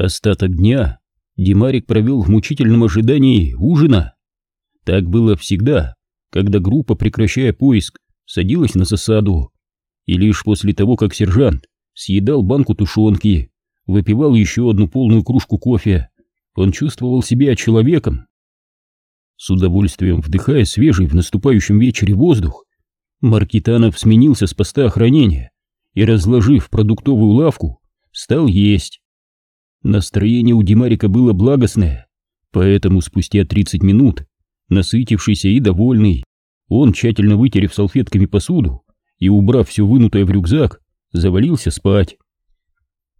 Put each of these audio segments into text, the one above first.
Остаток дня Димарик провел в мучительном ожидании ужина. Так было всегда, когда группа, прекращая поиск, садилась на засаду. И лишь после того, как сержант съедал банку тушенки, выпивал еще одну полную кружку кофе, он чувствовал себя человеком. С удовольствием вдыхая свежий в наступающем вечере воздух, Маркитанов сменился с поста охранения и, разложив продуктовую лавку, стал есть. Настроение у Димарика было благостное, поэтому спустя 30 минут, насытившийся и довольный, он, тщательно вытерев салфетками посуду и убрав все вынутое в рюкзак, завалился спать.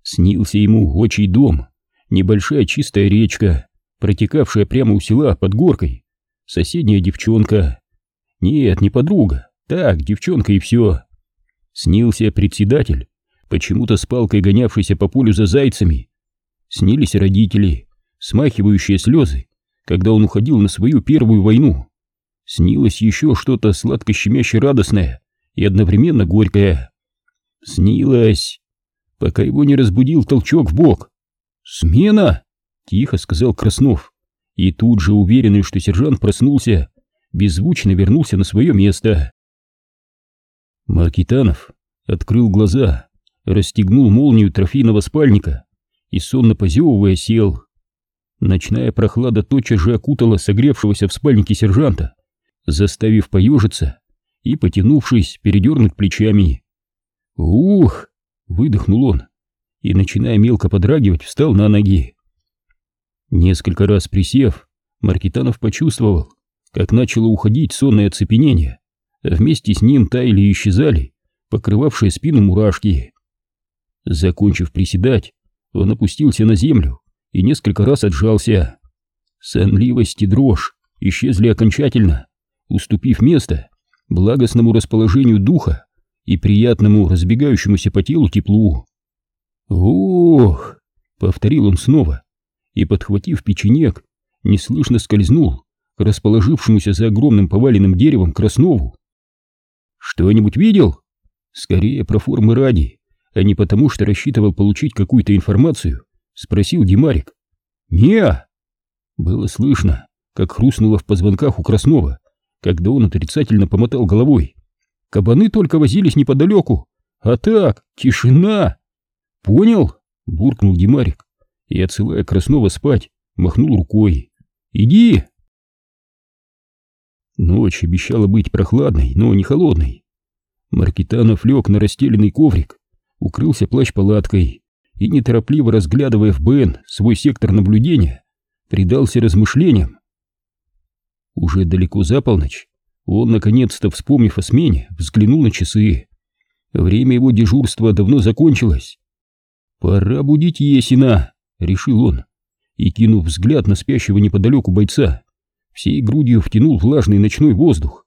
Снился ему отчий дом, небольшая чистая речка, протекавшая прямо у села под горкой, соседняя девчонка. Нет, не подруга, так, девчонка и все. Снился председатель, почему-то с палкой гонявшийся по полю за зайцами. Снились родители, смахивающие слезы, когда он уходил на свою первую войну. Снилось еще что-то сладко-щемяще радостное и одновременно горькое. Снилось, пока его не разбудил толчок в бок. «Смена!» — тихо сказал Краснов. И тут же, уверенный, что сержант проснулся, беззвучно вернулся на свое место. Маркитанов открыл глаза, расстегнул молнию трофейного спальника и, сонно позевывая, сел. Ночная прохлада тотчас же окутала согревшегося в спальнике сержанта, заставив поежиться и, потянувшись, передернуть плечами. «Ух!» — выдохнул он и, начиная мелко подрагивать, встал на ноги. Несколько раз присев, Маркитанов почувствовал, как начало уходить сонное оцепенение, Вместе с ним таяли и исчезали покрывавшие спину мурашки. Закончив приседать, он опустился на землю и несколько раз отжался. Сонливость и дрожь исчезли окончательно, уступив место благостному расположению духа и приятному разбегающемуся по телу теплу. «Ох!» — повторил он снова и, подхватив печенек, неслышно скользнул к расположившемуся за огромным поваленным деревом Краснову. Что-нибудь видел? Скорее про формы ради, а не потому, что рассчитывал получить какую-то информацию, спросил Димарик. не Было слышно, как хрустнуло в позвонках у Краснова, когда он отрицательно помотал головой. Кабаны только возились неподалеку, а так, тишина. Понял? Буркнул Димарик и, отсылая Краснова спать, махнул рукой. Иди, Ночь обещала быть прохладной, но не холодной. Маркитанов лег на расстеленный коврик, укрылся плащ-палаткой и, неторопливо разглядывая в БН свой сектор наблюдения, предался размышлениям. Уже далеко за полночь он, наконец-то вспомнив о смене, взглянул на часы. Время его дежурства давно закончилось. «Пора будить Есина», — решил он, и, кинув взгляд на спящего неподалеку бойца, всей грудью втянул влажный ночной воздух.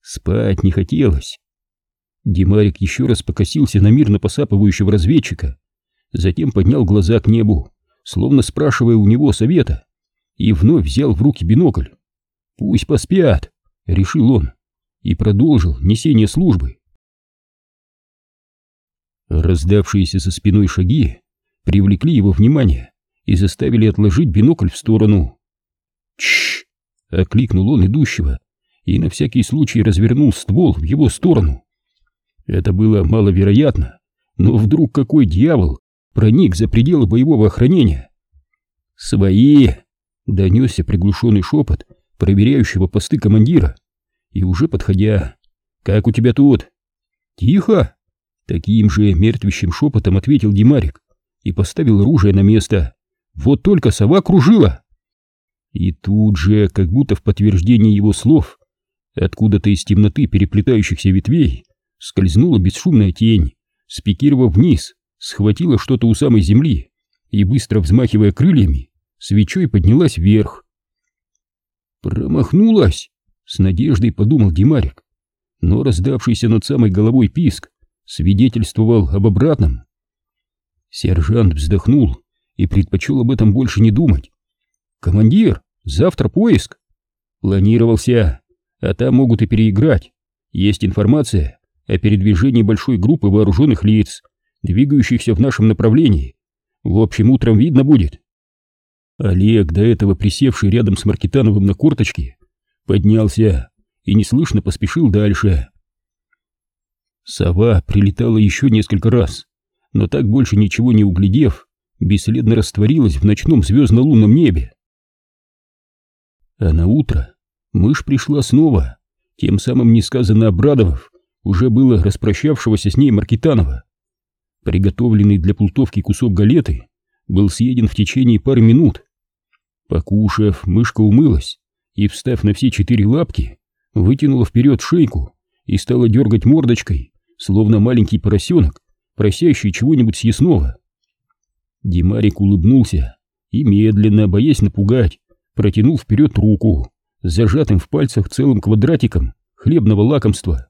Спать не хотелось. Димарик еще раз покосился на мирно посапывающего разведчика, затем поднял глаза к небу, словно спрашивая у него совета, и вновь взял в руки бинокль. «Пусть поспят», — решил он, и продолжил несение службы. Раздавшиеся со спиной шаги привлекли его внимание и заставили отложить бинокль в сторону. «Чш!» — окликнул он идущего и на всякий случай развернул ствол в его сторону. Это было маловероятно, но вдруг какой дьявол проник за пределы боевого охранения. «Свои!» — донесся приглушенный шепот проверяющего посты командира, и уже подходя, «Как у тебя тут?» «Тихо!» Таким же мертвящим шепотом ответил Димарик и поставил оружие на место. «Вот только сова кружила!» И тут же, как будто в подтверждение его слов, откуда-то из темноты переплетающихся ветвей скользнула бесшумная тень, спикировав вниз, схватила что-то у самой земли и, быстро взмахивая крыльями, свечой поднялась вверх. «Промахнулась!» — с надеждой подумал Димарик, но раздавшийся над самой головой писк свидетельствовал об обратном. Сержант вздохнул и предпочел об этом больше не думать. «Командир, завтра поиск!» Планировался, а там могут и переиграть. Есть информация о передвижении большой группы вооруженных лиц, двигающихся в нашем направлении. В общем, утром видно будет. Олег, до этого присевший рядом с Маркитановым на корточке, поднялся и неслышно поспешил дальше. Сова прилетала еще несколько раз, но так больше ничего не углядев, бесследно растворилась в ночном звездно-лунном небе. А на утро мышь пришла снова, тем самым несказанно обрадовав уже было распрощавшегося с ней Маркитанова. Приготовленный для плутовки кусок галеты был съеден в течение пары минут. Покушав, мышка умылась и, встав на все четыре лапки, вытянула вперед шейку и стала дергать мордочкой, словно маленький поросенок, просящий чего-нибудь съестного. Димарик улыбнулся и, медленно, боясь напугать, протянул вперед руку с зажатым в пальцах целым квадратиком хлебного лакомства.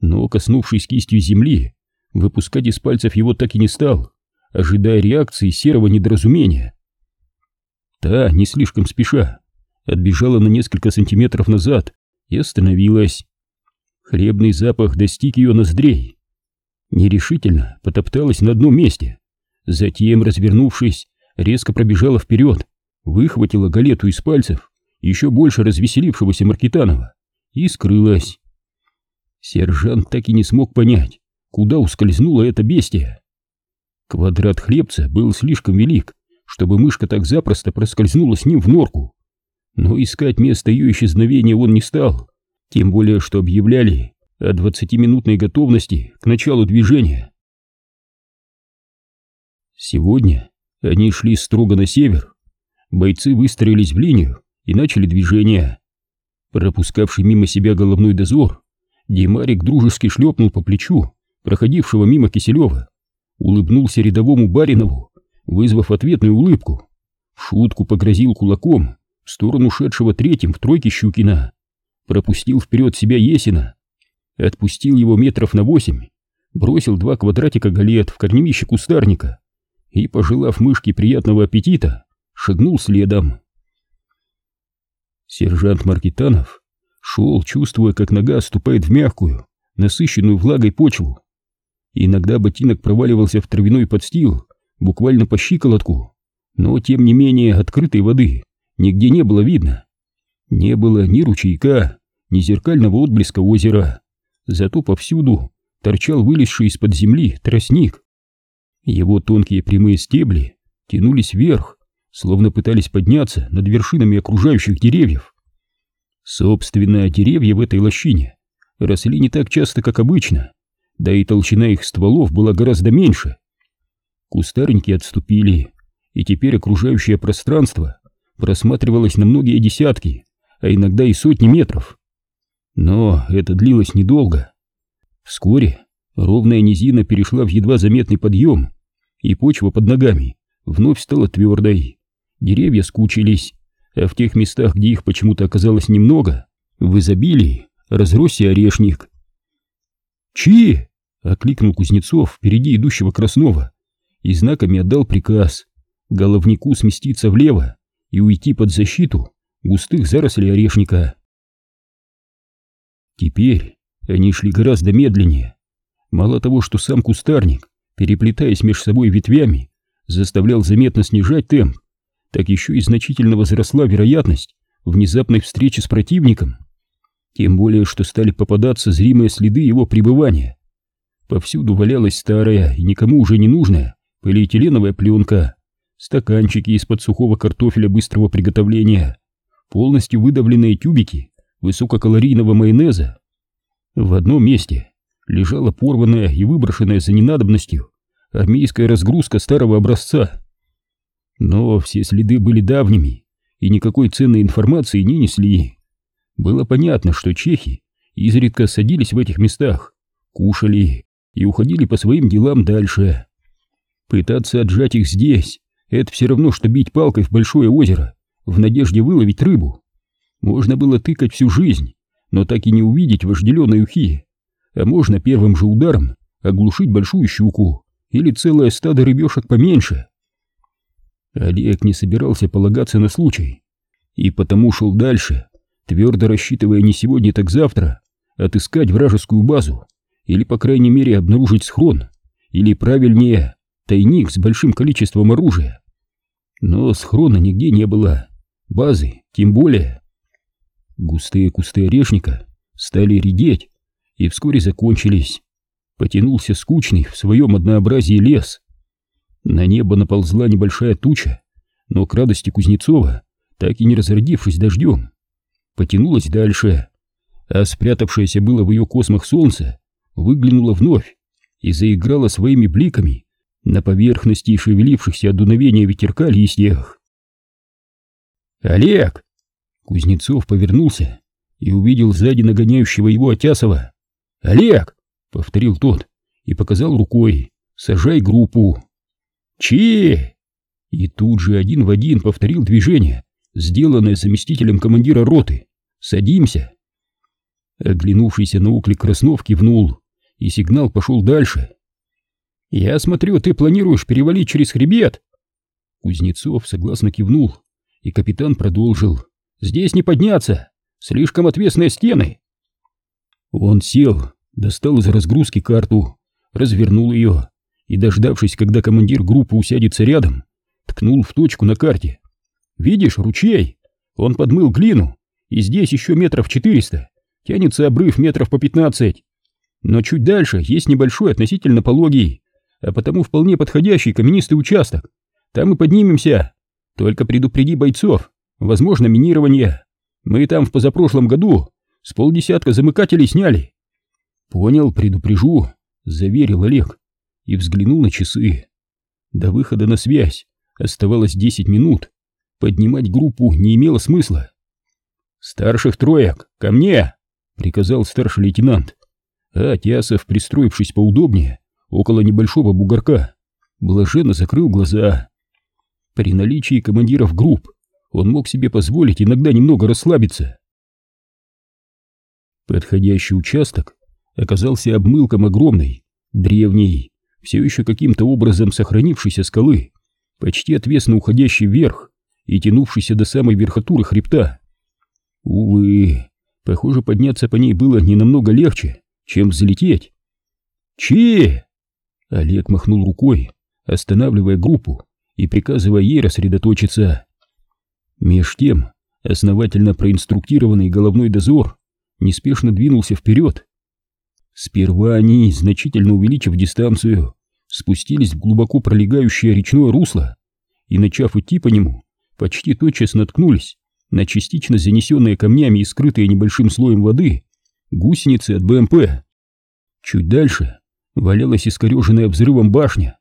Но, коснувшись кистью земли, выпускать из пальцев его так и не стал, ожидая реакции серого недоразумения. Та, не слишком спеша, отбежала на несколько сантиметров назад и остановилась. Хлебный запах достиг ее ноздрей. Нерешительно потопталась на одном месте, затем, развернувшись, резко пробежала вперед, выхватила галету из пальцев еще больше развеселившегося Маркитанова и скрылась. Сержант так и не смог понять, куда ускользнула эта бестия. Квадрат хлебца был слишком велик, чтобы мышка так запросто проскользнула с ним в норку. Но искать место ее исчезновения он не стал, тем более что объявляли о двадцатиминутной готовности к началу движения. Сегодня они шли строго на север. Бойцы выстроились в линию и начали движение. Пропускавший мимо себя головной дозор Димарик дружески шлепнул по плечу проходившего мимо Киселева, улыбнулся рядовому Баринову, вызвав ответную улыбку, в шутку погрозил кулаком в сторону шедшего третьим в тройке Щукина, пропустил вперед себя Есина, отпустил его метров на восемь, бросил два квадратика галет в корневище кустарника. И, пожелав мышке приятного аппетита, шагнул следом. Сержант Маркитанов Шел, чувствуя, как нога ступает в мягкую, насыщенную влагой почву. Иногда ботинок проваливался в травяной подстил, буквально по щиколотку, но, тем не менее, открытой воды нигде не было видно. Не было ни ручейка, ни зеркального отблеска озера, зато повсюду торчал вылезший из-под земли тростник. Его тонкие прямые стебли тянулись вверх, словно пытались подняться над вершинами окружающих деревьев. Собственно, деревья в этой лощине росли не так часто, как обычно, да и толщина их стволов была гораздо меньше. Кустарники отступили, и теперь окружающее пространство просматривалось на многие десятки, а иногда и сотни метров. Но это длилось недолго. Вскоре ровная низина перешла в едва заметный подъем, и почва под ногами вновь стала твердой. Деревья скучились, а в тех местах, где их почему-то оказалось немного, в изобилии разросся орешник. «Чи!» — окликнул Кузнецов впереди идущего Краснова и знаками отдал приказ головнику сместиться влево и уйти под защиту густых зарослей орешника. Теперь они шли гораздо медленнее. Мало того, что сам кустарник, переплетаясь между собой ветвями, заставлял заметно снижать темп, так еще и значительно возросла вероятность внезапной встречи с противником. Тем более, что стали попадаться зримые следы его пребывания. Повсюду валялась старая и никому уже не нужная полиэтиленовая пленка, стаканчики из-под сухого картофеля быстрого приготовления, полностью выдавленные тюбики высококалорийного майонеза. В одном месте лежала порванная и выброшенная за ненадобностью армейская разгрузка старого образца, но все следы были давними и никакой ценной информации не несли. Было понятно, что чехи изредка садились в этих местах, кушали и уходили по своим делам дальше. Пытаться отжать их здесь — это все равно, что бить палкой в большое озеро в надежде выловить рыбу. Можно было тыкать всю жизнь, но так и не увидеть вожделенной ухи. А можно первым же ударом оглушить большую щуку или целое стадо рыбешек поменьше. Олег не собирался полагаться на случай, и потому шел дальше, твердо рассчитывая не сегодня, так завтра отыскать вражескую базу, или, по крайней мере, обнаружить схрон, или, правильнее, тайник с большим количеством оружия. Но схрона нигде не было, базы тем более. Густые кусты орешника стали редеть и вскоре закончились. Потянулся скучный в своем однообразии лес. На небо наползла небольшая туча, но к радости Кузнецова, так и не разродившись дождем, потянулась дальше, а спрятавшееся было в ее космах солнце выглянуло вновь и заиграло своими бликами на поверхности шевелившихся от дуновения ветерка листьях. «Олег!» Кузнецов повернулся и увидел сзади нагоняющего его Отясова. «Олег!» — повторил тот и показал рукой. «Сажай группу!» «Чи!» И тут же один в один повторил движение, сделанное заместителем командира роты. «Садимся!» Оглянувшийся на оклик Краснов кивнул, и сигнал пошел дальше. «Я смотрю, ты планируешь перевалить через хребет?» Кузнецов согласно кивнул, и капитан продолжил. «Здесь не подняться, слишком отвесные стены». Он сел, достал из разгрузки карту, развернул ее и, дождавшись, когда командир группы усядется рядом, ткнул в точку на карте. «Видишь, ручей? Он подмыл глину, и здесь еще метров четыреста, тянется обрыв метров по пятнадцать. Но чуть дальше есть небольшой относительно пологий, а потому вполне подходящий каменистый участок. Там и поднимемся. Только предупреди бойцов, возможно минирование. Мы там в позапрошлом году с полдесятка замыкателей сняли. Понял, предупрежу, заверил Олег и взглянул на часы. До выхода на связь оставалось десять минут. Поднимать группу не имело смысла. «Старших троек, ко мне!» — приказал старший лейтенант. А Тясов, пристроившись поудобнее, около небольшого бугорка, блаженно закрыл глаза. При наличии командиров групп он мог себе позволить иногда немного расслабиться. Подходящий участок оказался обмылком огромной, древней, все еще каким-то образом сохранившейся скалы, почти отвесно уходящей вверх и тянувшейся до самой верхотуры хребта. Увы, похоже, подняться по ней было не намного легче, чем взлететь. «Чи!» Олег махнул рукой, останавливая группу и приказывая ей рассредоточиться. Меж тем, основательно проинструктированный головной дозор неспешно двинулся вперед. Сперва они, значительно увеличив дистанцию, спустились в глубоко пролегающее речное русло и, начав идти по нему, почти тотчас наткнулись на частично занесенные камнями и скрытые небольшим слоем воды гусеницы от БМП. Чуть дальше валялась искореженная взрывом башня.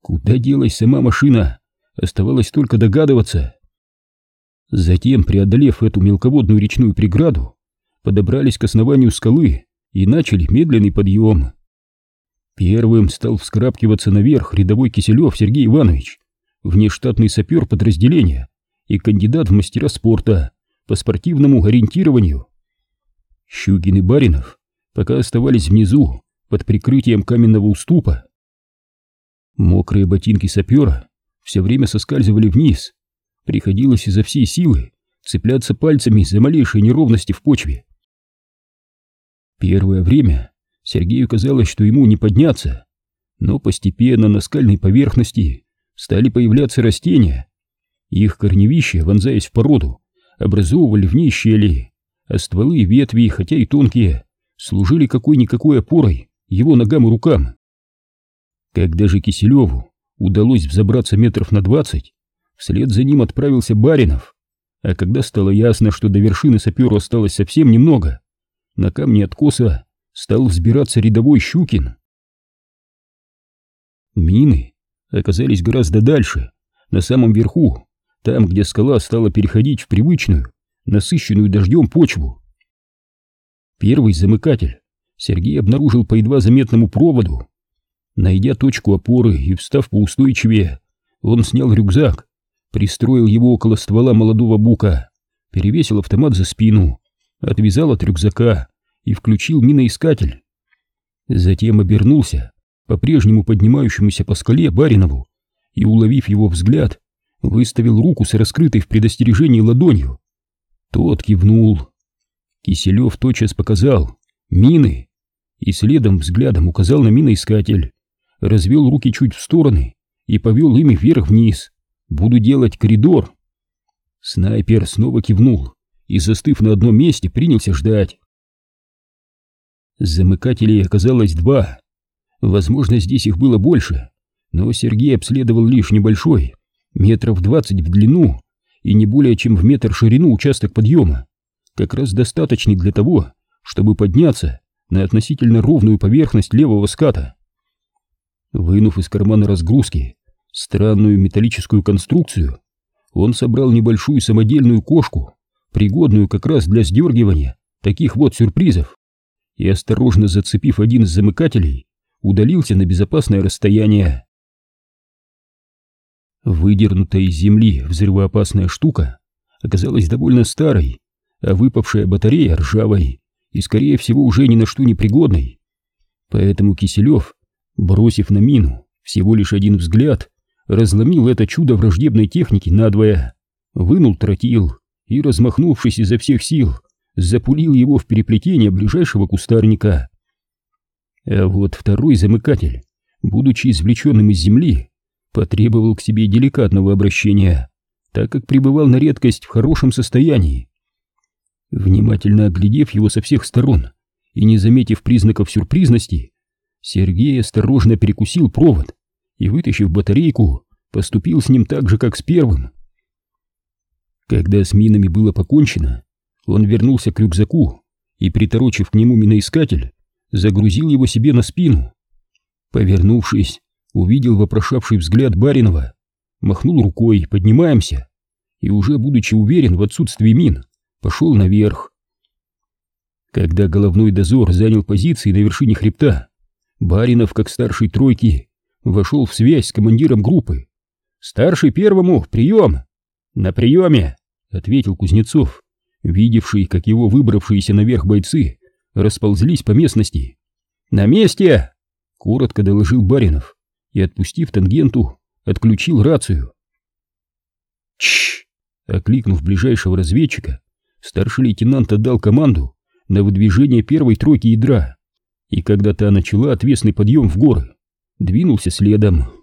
Куда делась сама машина, оставалось только догадываться. Затем, преодолев эту мелководную речную преграду, подобрались к основанию скалы и начали медленный подъем. Первым стал вскрапкиваться наверх рядовой Киселев Сергей Иванович, внештатный сапер подразделения и кандидат в мастера спорта по спортивному ориентированию. Щугин и Баринов пока оставались внизу, под прикрытием каменного уступа. Мокрые ботинки сапера все время соскальзывали вниз. Приходилось изо всей силы цепляться пальцами за малейшие неровности в почве. Первое время Сергею казалось, что ему не подняться, но постепенно на скальной поверхности стали появляться растения. Их корневища, вонзаясь в породу, образовывали в ней щели, а стволы и ветви, хотя и тонкие, служили какой-никакой опорой его ногам и рукам. Когда же Киселеву удалось взобраться метров на двадцать, вслед за ним отправился Баринов, а когда стало ясно, что до вершины саперу осталось совсем немного, на камне откоса стал взбираться рядовой Щукин. Мины оказались гораздо дальше, на самом верху, там, где скала стала переходить в привычную, насыщенную дождем почву. Первый замыкатель Сергей обнаружил по едва заметному проводу. Найдя точку опоры и встав поустойчивее, он снял рюкзак, пристроил его около ствола молодого бука, перевесил автомат за спину, отвязал от рюкзака и включил миноискатель. Затем обернулся, по-прежнему поднимающемуся по скале Баринову, и, уловив его взгляд, выставил руку с раскрытой в предостережении ладонью. Тот кивнул. Киселев тотчас показал «Мины!» и следом взглядом указал на миноискатель, развел руки чуть в стороны и повел ими вверх-вниз. Буду делать коридор. Снайпер снова кивнул и, застыв на одном месте, принялся ждать. Замыкателей оказалось два. Возможно, здесь их было больше, но Сергей обследовал лишь небольшой, метров двадцать в длину и не более чем в метр ширину участок подъема, как раз достаточный для того, чтобы подняться на относительно ровную поверхность левого ската. Вынув из кармана разгрузки странную металлическую конструкцию, он собрал небольшую самодельную кошку, пригодную как раз для сдергивания таких вот сюрпризов, и, осторожно зацепив один из замыкателей, удалился на безопасное расстояние. Выдернутая из земли взрывоопасная штука оказалась довольно старой, а выпавшая батарея ржавой и, скорее всего, уже ни на что не пригодной. Поэтому Киселев, бросив на мину всего лишь один взгляд, разломил это чудо враждебной техники надвое, вынул тротил и, размахнувшись изо всех сил, запулил его в переплетение ближайшего кустарника. А вот второй замыкатель, будучи извлеченным из земли, потребовал к себе деликатного обращения, так как пребывал на редкость в хорошем состоянии. Внимательно оглядев его со всех сторон и не заметив признаков сюрпризности, Сергей осторожно перекусил провод и, вытащив батарейку, поступил с ним так же, как с первым. Когда с минами было покончено, он вернулся к рюкзаку и, приторочив к нему миноискатель, загрузил его себе на спину. Повернувшись, увидел вопрошавший взгляд Баринова, махнул рукой «поднимаемся» и уже будучи уверен в отсутствии мин, пошел наверх. Когда головной дозор занял позиции на вершине хребта, Баринов, как старший тройки, вошел в связь с командиром группы. «Старший первому, прием!» «На приеме!» — ответил Кузнецов, видевший, как его выбравшиеся наверх бойцы расползлись по местности. «На месте!» — коротко доложил Баринов и, отпустив тангенту, отключил рацию. «Чш!» — окликнув ближайшего разведчика, старший лейтенант отдал команду на выдвижение первой тройки ядра, и когда та начала отвесный подъем в горы, двинулся следом.